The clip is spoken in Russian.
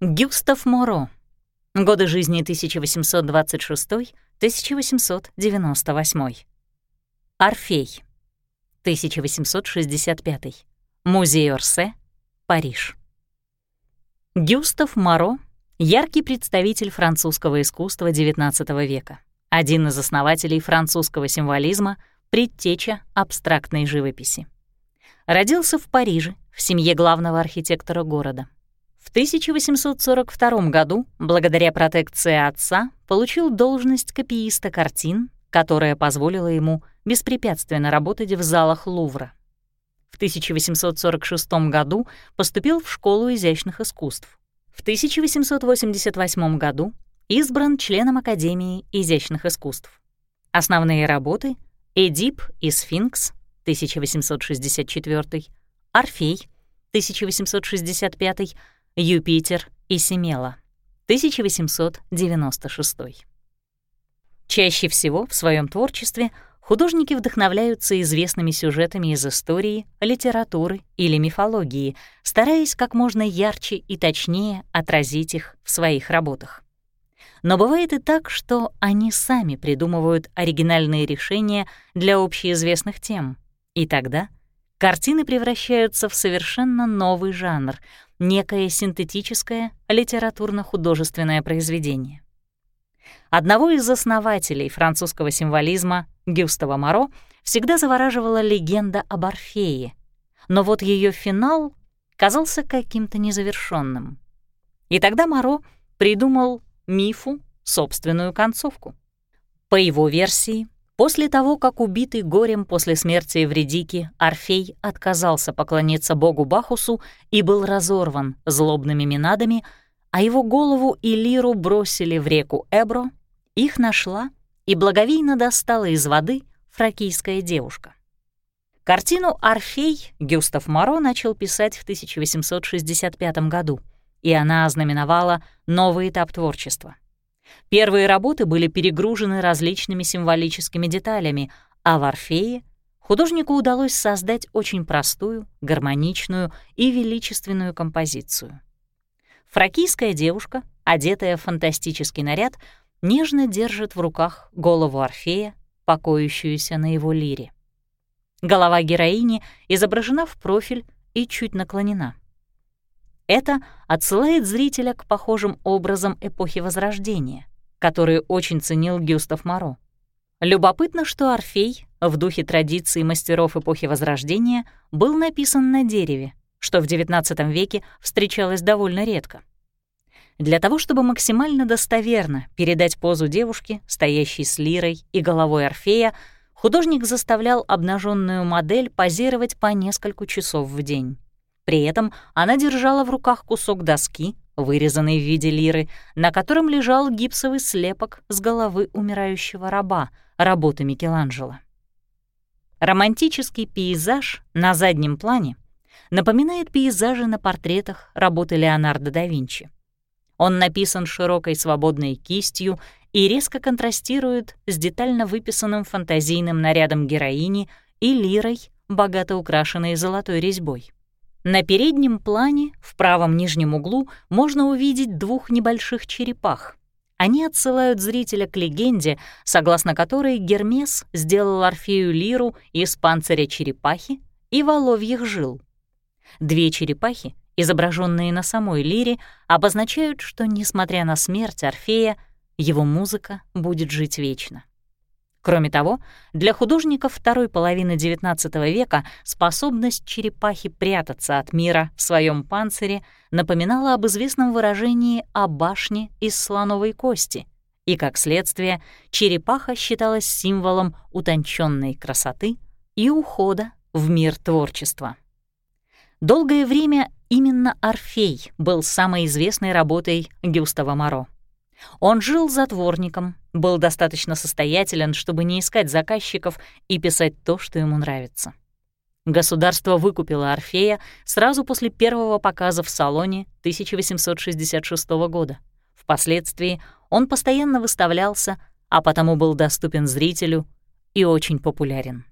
Гюстав Моро. Годы жизни 1826-1898. Орфей. 1865. Музей Орсе, Париж. Гюстав Моро — яркий представитель французского искусства XIX века, один из основателей французского символизма, предтеча абстрактной живописи. Родился в Париже в семье главного архитектора города. В 1842 году, благодаря протекции отца, получил должность копииста картин, которая позволила ему беспрепятственно работать в залах Лувра. В 1846 году поступил в Школу изящных искусств. В 1888 году избран членом Академии изящных искусств. Основные работы — «Эдип и сфинкс» 1864, «Орфей» 1865, Юпитер и Семела, 1896. Чаще всего в своем творчестве художники вдохновляются известными сюжетами из истории, литературы или мифологии, стараясь как можно ярче и точнее отразить их в своих работах. Но бывает и так, что они сами придумывают оригинальные решения для общеизвестных тем, и тогда картины превращаются в совершенно новый жанр — некое синтетическое литературно-художественное произведение. Одного из основателей французского символизма, Гюстава Моро, всегда завораживала легенда об Орфее, но вот ее финал казался каким-то незавершенным. И тогда Моро придумал мифу собственную концовку. По его версии, После того, как убитый горем после смерти Эвредики, Орфей отказался поклониться богу Бахусу и был разорван злобными минадами, а его голову и лиру бросили в реку Эбро, их нашла и благовейно достала из воды фракийская девушка. Картину «Орфей» Гюстав Моро начал писать в 1865 году, и она ознаменовала новый этап творчества — Первые работы были перегружены различными символическими деталями, а в «Орфее» художнику удалось создать очень простую, гармоничную и величественную композицию. Фракийская девушка, одетая в фантастический наряд, нежно держит в руках голову Орфея, покоящуюся на его лире. Голова героини изображена в профиль и чуть наклонена. Это отсылает зрителя к похожим образам эпохи Возрождения, которые очень ценил Гюстав Моро. Любопытно, что Орфей в духе традиций мастеров эпохи Возрождения был написан на дереве, что в XIX веке встречалось довольно редко. Для того, чтобы максимально достоверно передать позу девушки, стоящей с лирой и головой Орфея, художник заставлял обнаженную модель позировать по несколько часов в день. При этом она держала в руках кусок доски, вырезанный в виде лиры, на котором лежал гипсовый слепок с головы умирающего раба, работы Микеланджело. Романтический пейзаж на заднем плане напоминает пейзажи на портретах работы Леонардо да Винчи. Он написан широкой свободной кистью и резко контрастирует с детально выписанным фантазийным нарядом героини и лирой, богато украшенной золотой резьбой. На переднем плане, в правом нижнем углу, можно увидеть двух небольших черепах. Они отсылают зрителя к легенде, согласно которой Гермес сделал Орфею лиру из панциря черепахи и воловьих жил. Две черепахи, изображенные на самой лире, обозначают, что, несмотря на смерть Орфея, его музыка будет жить вечно. Кроме того, для художников второй половины XIX века способность черепахи прятаться от мира в своем панцире напоминала об известном выражении о башне из слоновой кости, и, как следствие, черепаха считалась символом утонченной красоты и ухода в мир творчества. Долгое время именно Орфей был самой известной работой Гюстава Моро. Он жил затворником, был достаточно состоятелен, чтобы не искать заказчиков и писать то, что ему нравится. Государство выкупило Орфея сразу после первого показа в салоне 1866 года. Впоследствии он постоянно выставлялся, а потому был доступен зрителю и очень популярен.